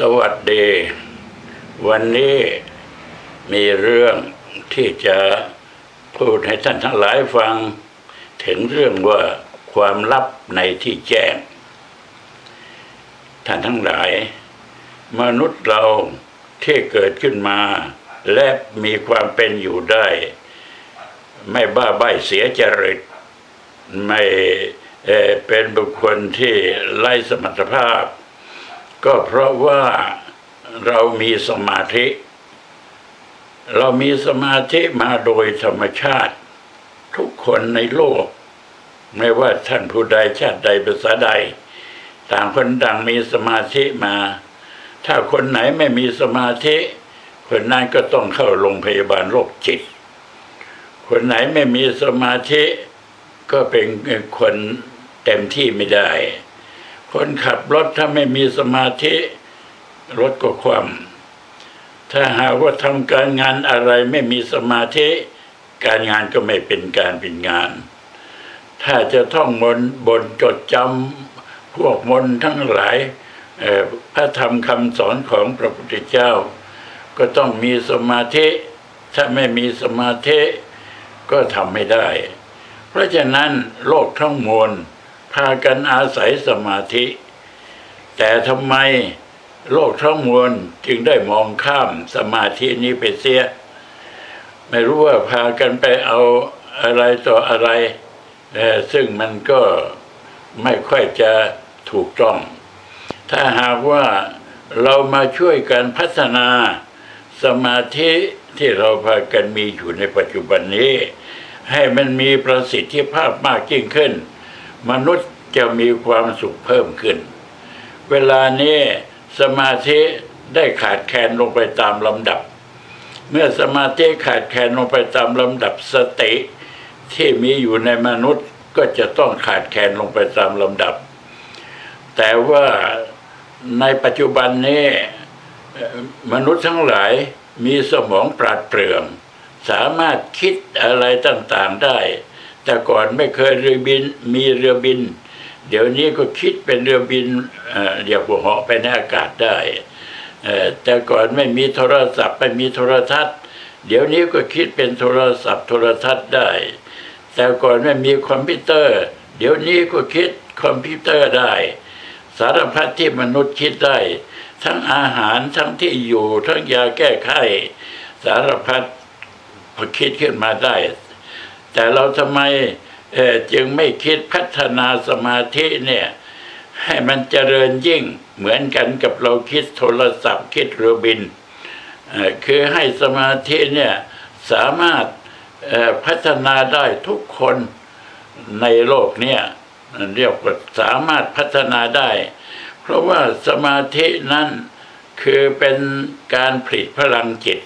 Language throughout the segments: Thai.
สวัสดี วันนี้มีเรื่องที่จะพูดให้ท่านทั้งหลายฟัง ถึงเรื่องว่าความลับในที่แจ้ง ท่านทั้งหลาย มนุษย์เราที่เกิดขึ้นมา และมีความเป็นอยู่ได้ ไม่บ้าใบเสียจริตไม่เป็นบุคคลที่ไร้สมรรถภาพ ก็เพราะว่าเรามีสมาธิ เรามีสมาธิมาโดยธรรมชาติ ทุกคนในโลก ไม่ว่าท่านผู้ใดชาติใดภาษาใด ต่างคนต่างมีสมาธิมา ถ้าคนไหนไม่มีสมาธิ คนนั้นก็ต้องเข้าโรงพยาบาลโรคจิต คนไหนไม่มีสมาธิก็เป็นคนเต็มที่ไม่ได้ คนขับรถถ้าไม่มีสมาธิ รถก็ความถ้าหากว่าทำการงานอะไรไม่มีสมาธิ การงานก็ไม่เป็นการเป็นงาน ถ้าจะท่องมนบนจดจำพวกมนทั้งหลายพระธรรมคำสอนของพระพุทธเจ้า ก็ต้องมีสมาธิ ถ้าไม่มีสมาธิก็ทำไม่ได้ เพราะฉะนั้นโลกทั้งมวล พากันอาศัยสมาธิ แต่ทำไมโลกทั้งมวลจึงได้มองข้ามสมาธินี้ไปเสีย ไม่รู้ว่าพากันไปเอาอะไรต่ออะไร ซึ่งมันก็ไม่ค่อยจะถูกต้อง ถ้าหากว่าเรามาช่วยกันพัฒนาสมาธิที่เราพากันมีอยู่ในปัจจุบันนี้ ให้มันมีประสิทธิภาพมากยิ่งขึ้น มนุษย์จะมีความสุขเพิ่มขึ้น เวลานี้สมาธิได้ขาดแคลนลงไปตามลำดับ เมื่อสมาธิขาดแคลนลงไปตามลำดับสติที่มีอยู่ในมนุษย์ก็จะต้องขาดแคลนลงไปตามลำดับ แต่ว่าในปัจจุบันนี้มนุษย์ทั้งหลายมีสมองปราดเปรื่อง สามารถคิดอะไรต่างๆได้ แต่ก่อนไม่เคยเรือบินมีเรือบิน เดี๋ยวนี้ก็คิดเป็นเรือบินเรียกว่าเหาะไปในอากาศได้แต่ก่อนไม่มีโทรศัพท์ไม่มีโทรทัศน์ เดี๋ยวนี้ก็คิดเป็นโทรศัพท์โทรทัศน์ได้ แต่ก่อนไม่มีคอมพิวเตอร์ เดี๋ยวนี้ก็คิดคอมพิวเตอร์ได้ สารพัดที่มนุษย์คิดได้ ทั้งอาหารทั้งที่อยู่ทั้งยาแก้ไขสารพัดพคิดขึ้นมาได้ แต่เราทำไมจึงไม่คิดพัฒนาสมาธิเนี่ยให้มันเจริญยิ่งเหมือนกันกับเราคิดโทรศัพท์คิดเรือบิน คือให้สมาธิเนี่ยสามารถพัฒนาได้ทุกคนในโลกเนี่ยเรียกว่าสามารถพัฒนาได้ เพราะว่าสมาธินั้นคือเป็นการผลิตพลังจิต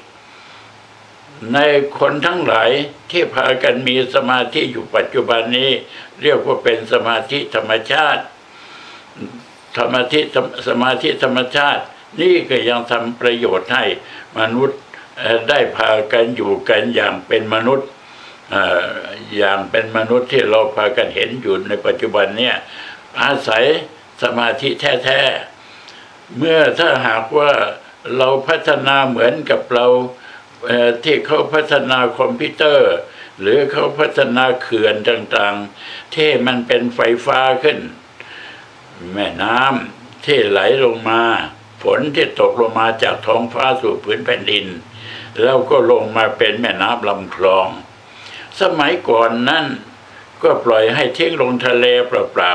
ในคนทั้งหลายที่พากันมีสมาธิอยู่ปัจจุบันนี้ เรียกว่าเป็นสมาธิธรรมชาติธรรมธิสมาธิธรรมชาติ นี่ก็ยังทำประโยชน์ให้มนุษย์ได้พากันอยู่กันอย่างเป็นมนุษย์อย่างเป็นมนุษย์ที่เราพากันเห็นอยู่ในปัจจุบันเนี่ยอาศัยสมาธิแท้ๆเมื่อถ้าหากว่าเราพัฒนาเหมือนกับเรา ที่เขาพัฒนาคอมพิวเตอร์ หรือเขาพัฒนาเขื่อนต่างๆ ที่มันเป็นไฟฟ้าขึ้น แม่น้ำที่ไหลลงมา ฝนที่ตกลงมาจากท้องฟ้าสู่พื้นแผ่นดิน แล้วก็ลงมาเป็นแม่น้ำลำคลอง สมัยก่อนนั้นก็ปล่อยให้ทิ้งลงทะเลเปล่า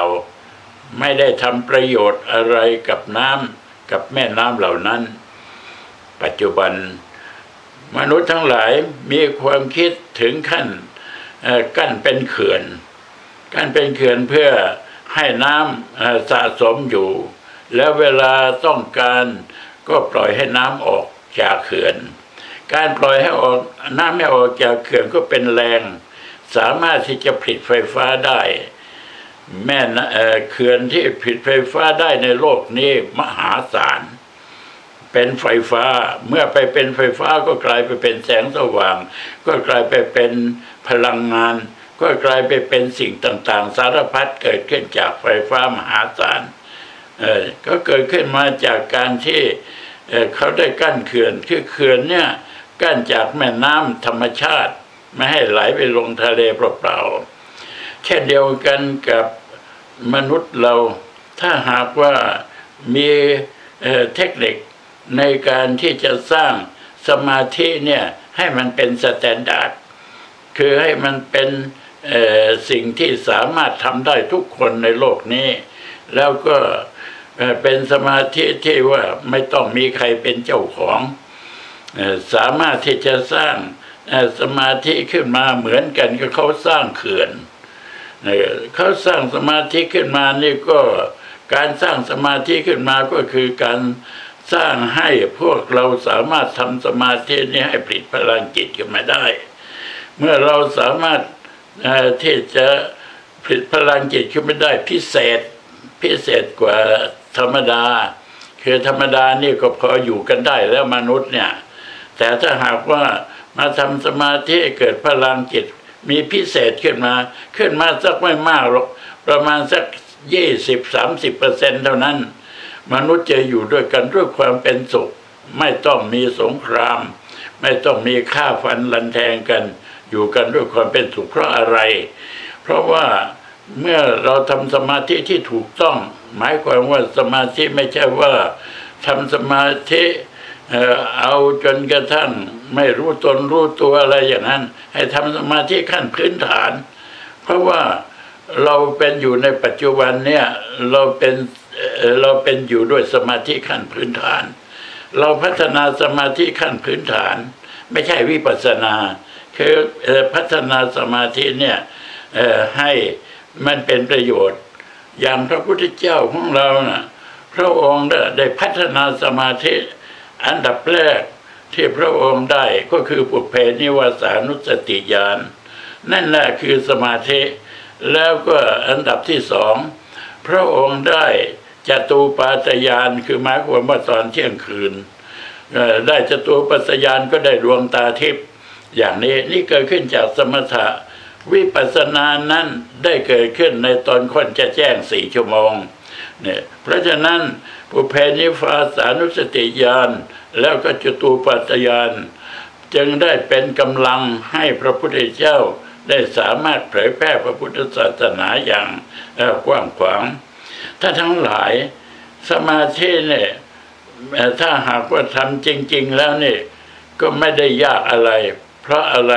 ๆ ไม่ได้ทำประโยชน์อะไรกับน้ำกับแม่น้ำเหล่านั้น ปัจจุบัน มนุษย์ทั้งหลายมีความคิดถึงขั้นกั้นเป็นเขื่อน กั้นเป็นเขื่อนเพื่อให้น้ำสะสมอยู่ แล้วเวลาต้องการก็ปล่อยให้น้ำออกจากเขื่อน การปล่อยให้ออกน้ำไม่ออกจากเขื่อนก็เป็นแรง สามารถที่จะผลิตไฟฟ้าได้ แม่เขื่อนที่ผลิตไฟฟ้าได้ในโลกนี้มหาศาล เป็นไฟฟ้า เมื่อไปเป็นไฟฟ้าก็กลายไปเป็นแสงสว่าง ก็กลายไปเป็นพลังงาน ก็กลายไปเป็นสิ่งต่างๆ สารพัดเกิดขึ้นจากไฟฟ้ามหาศาลเออก็เกิดขึ้นมาจากการที่เเขาได้กั้นเขื่อนคือเขื่อนเนี่ยกั้นจากแม่น้ำธรรมชาติ ไม่ให้ไหลไปลงทะเลเปล่าๆแค่นเดียวกันกับมนุษย์เราถ้าหากว่ามีเทคนิค ในการที่จะสร้างสมาธิเนี่ยให้มันเป็น standard คือให้มันเป็นสิ่งที่สามารถทำได้ทุกคนในโลกนี้ แล้วก็เป็นสมาธิที่ว่าไม่ต้องมีใครเป็นเจ้าของ สามารถที่จะสร้างสมาธิขึ้นมาเหมือนกันกับเขาสร้างเขื่อนเขาสร้างสมาธิขึ้นมานี่ก็การสร้างสมาธิขึ้นมาก็คือการ สร้างให้พวกเราสามารถทำสมาธินี้ให้ผลิตพลังจิตขึ้นมาได้ เมื่อเราสามารถที่จะผลิตพลังจิตขึ้นมาได้พิเศษพิเศษกว่าธรรมดา คือธรรมดานี่ก็พออยู่กันได้แล้วมนุษย์เนี่ย แต่ถ้าหากว่ามาทำสมาธิเกิดพลังจิตมีพิเศษขึ้นมา ขึ้นมาสักไม่มากหรอกประมาณสักยี่สิบสามสิบเปอร์เซ็นเท่านั้น มนุษย์จะอยู่ด้วยกันด้วยความเป็นสุข ไม่ต้องมีสงคราม ไม่ต้องมีฆ่าฟันลันแทงกัน อยู่กันด้วยความเป็นสุขเพราะอะไร เพราะว่าเมื่อเราทำสมาธิที่ถูกต้อง หมายความว่าสมาธิไม่ใช่ว่าทำสมาธิเอาจนกระทั่งไม่รู้ตนรู้ตัวอะไรอย่างนั้น ให้ทำสมาธิขั้นพื้นฐาน เพราะว่าเราเป็นอยู่ในปัจจุบันเนี่ยเราเป็น เราเป็นอยู่ด้วยสมาธิขั้นพื้นฐาน เราพัฒนาสมาธิขั้นพื้นฐาน ไม่ใช่วิปัสนา คือพัฒนาสมาธิเนี่ยให้มันเป็นประโยชน์ อย่างพระพุทธเจ้าของเรานะ่ะพระองค์ได้พัฒนาสมาธิอันดับแรกที่พระองค์ได้ก็คือปุเพนิวาสานุสติญาณนั่นแหละคือสมาธิ แล้วก็อันดับที่สอง พระองค์ได้ จตูปาตยานคือหมายความว่าตอนเที่ยงคืนได้จตูปัสยานก็ได้ดวงตาทิพย์อย่างนี้นี่เกิดขึ้นจากสมถะ วิปัสสนานั้นได้เกิดขึ้นในตอนคนจะแจ้งสี่ชั่วโมงเนี่ยเพราะฉะนั้นปุเพนิฟาสานุสติญาณแล้วก็จตูปัตยานจึงได้เป็นกำลังให้พระพุทธเจ้าได้สามารถเผยแพร่พระพุทธศาสนาอย่างกว้างขวาง ถ้าทั้งหลายสมาธิเนี่ยถ้าหากว่าทำจริง ๆ แล้วนี่ก็ไม่ได้ยากอะไร เพราะอะไร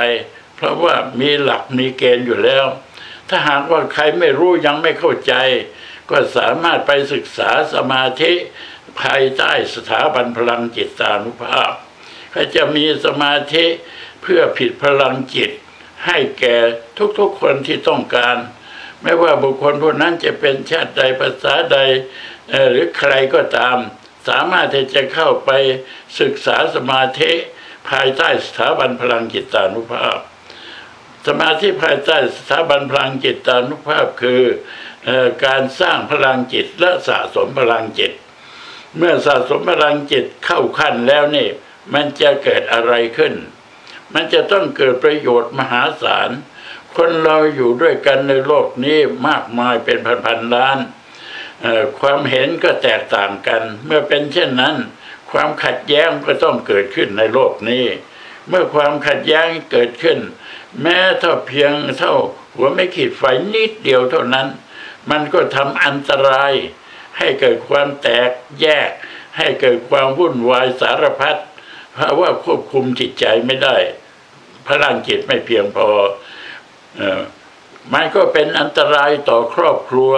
เพราะว่ามีหลักมีเกณฑ์อยู่แล้ว ถ้าหากว่าใครไม่รู้ยังไม่เข้าใจ ก็สามารถไปศึกษาสมาธิภายใต้สถาบันพลังจิตตานุภาพเขาจะมีสมาธิเพื่อผิดพลังจิต ให้แก่ทุกๆคนที่ต้องการ ไม่ว่าบุคคลผู้นั้นจะเป็นชาติใดภาษาใดหรือใครก็ตาม สามารถที่จะเข้าไปศึกษาสมาธิภายใต้สถาบันพลังจิตตานุภาพ สมาธิภายใต้สถาบันพลังจิตตานุภาพคือการสร้างพลังจิตและสะสมพลังจิต เมื่อสะสมพลังจิตเข้าขั้นแล้วนี่ มันจะเกิดอะไรขึ้น มันจะต้องเกิดประโยชน์มหาศาล คนเราอยู่ด้วยกันในโลกนี้มากมายเป็นพันๆล้านความเห็นก็แตกต่างกัน เมื่อเป็นเช่นนั้น ความขัดแย้งก็ต้องเกิดขึ้นในโลกนี้ เมื่อความขัดแย้งเกิดขึ้น แม้เท่าเพียงเท่า หัวไม่ขีดไฟนิดเดียวเท่านั้น มันก็ทำอันตราย ให้เกิดความแตกแยก ให้เกิดความวุ่นวายสารพัดเพราะว่าควบคุมจิตใจไม่ได้พลังจิตไม่เพียงพอ มันก็เป็นอันตรายต่อครอบครัว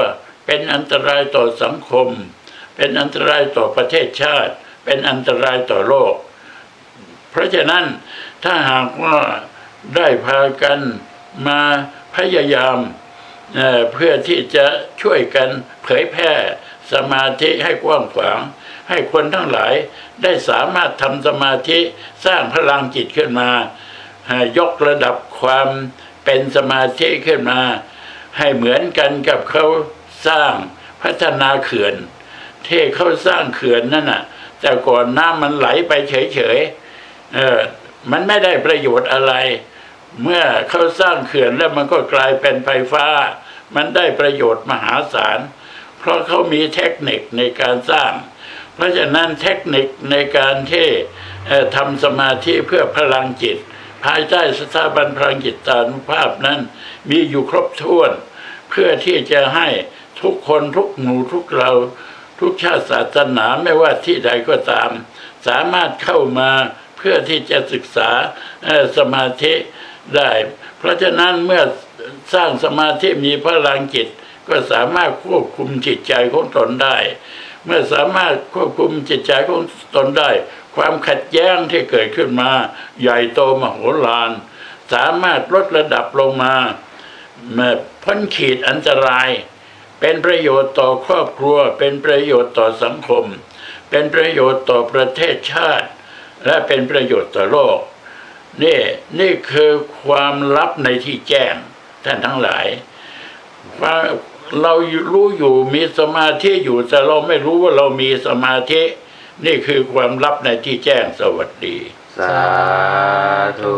เป็นอันตรายต่อสังคม เป็นอันตรายต่อประเทศชาติ เป็นอันตรายต่อโลก เพราะฉะนั้นถ้าหากว่าได้พากันมาพยายามเพื่อที่จะช่วยกันเผยแพร่สมาธิให้กว้างขวาง ให้คนทั้งหลายได้สามารถทำสมาธิสร้างพลังจิตขึ้นมา ยกระดับความ เป็นสมาธิขึ้นมา ให้เหมือนกันกับเขาสร้างพัฒนาเขื่อนที่เขาสร้างเขื่อนนั่นน่ะ แต่ก่อนน้ำมันไหลไปเฉยๆเออมันไม่ได้ประโยชน์อะไร เมื่อเขาสร้างเขื่อนแล้วมันก็กลายเป็นไฟฟ้า มันได้ประโยชน์มหาศาล เพราะเขามีเทคนิคในการสร้าง เพราะฉะนั้นเทคนิคในการที่เอ่อทำสมาธิเพื่อพลังจิต ภายใต้สถาบันพลังจิตตานุภาพนั้น มีอยู่ครบถ้วน เพื่อที่จะให้ทุกคนทุกหมู่ทุกเราทุกชาติศาสนาไม่ว่าที่ใดก็ตาม สามารถเข้ามาเพื่อที่จะศึกษาสมาธิได้ เพราะฉะนั้นเมื่อสร้างสมาธิมีพลังจิต ก็สามารถควบคุมจิตใจของตนได้ เมื่อสามารถควบคุมจิตใจของตนได้ ความขัดแย้งที่เกิดขึ้นมา ใหญ่โตมโหฬารสามารถลดระดับลงมาเมื่อพ้นขีดอันตราย เป็นประโยชน์ต่อครอบครัว เป็นประโยชน์ต่อสังคม เป็นประโยชน์ต่อประเทศชาติ และเป็นประโยชน์ต่อโลกนี่นี่คือความลับในที่แจ้งท่านทั้งหลายว่าเรารู้อยู่มีสมาธิอยู่แต่เราไม่รู้ว่าเรามีสมาธิ นี่คือความลับในที่แจ้งสวัสดี สาธุ